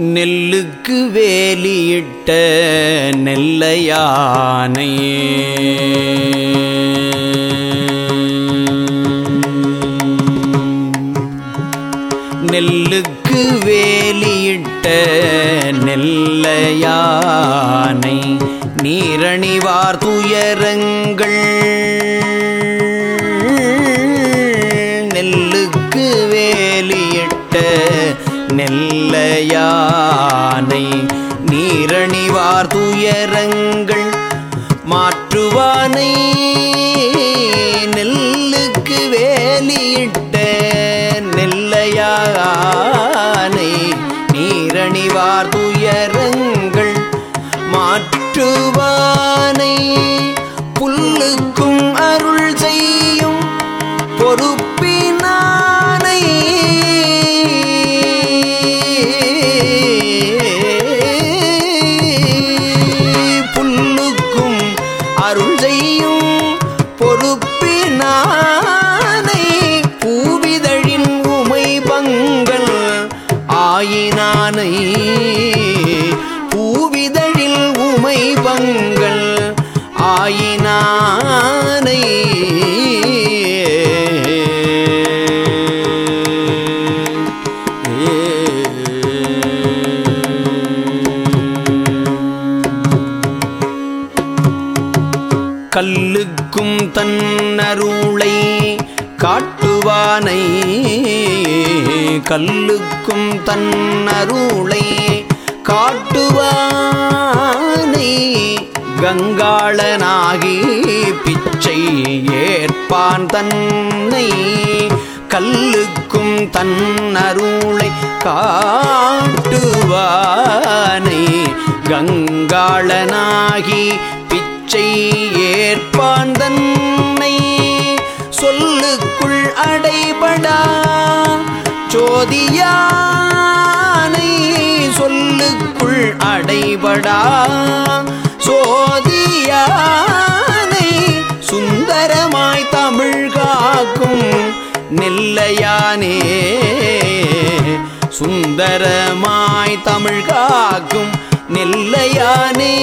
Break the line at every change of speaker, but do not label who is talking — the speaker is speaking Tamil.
நெல்லுக்கு வேலியிட்ட நெல்லையானை நெல்லுக்கு வேலியிட்ட நெல்லையானை. நீரணிவார் துயரங்கள் மெல்ல யானை நீரணிவார் துயரங்கள் மாற்றுவானை நெல்லுக்கு வேலியிட்ட நெல்லையானை நீரணிவார் துயரங்கள் மாற்றுவானை புல்லுக்கும் அருள் செய்யும் பொறுப்பினானை ஆயினானை. பூவிதழில் உமை பங்கள் ஆயினானை. கல்லுக்கும் தன்னருளை காட்டு காட்டுவானை கல்லுக்கும் தன்னருளை காட்டுவானை. கங்காளனாகி பிச்சை ஏற்பான் தன்னை கல்லுக்கும் தன்னருளை காட்டுவானை. கங்காளனாகி பிச்சை ஏற்பான் தன்னை சொல்லுக்குள் அடைபடா. சோதியானை சொல்லுக்குள் அடைபடா. சோதியானை சுந்தரமாய் தமிழ் காக்கும் நெல்லையானே. சுந்தரமாய் தமிழ் காக்கும் நெல்லையானே.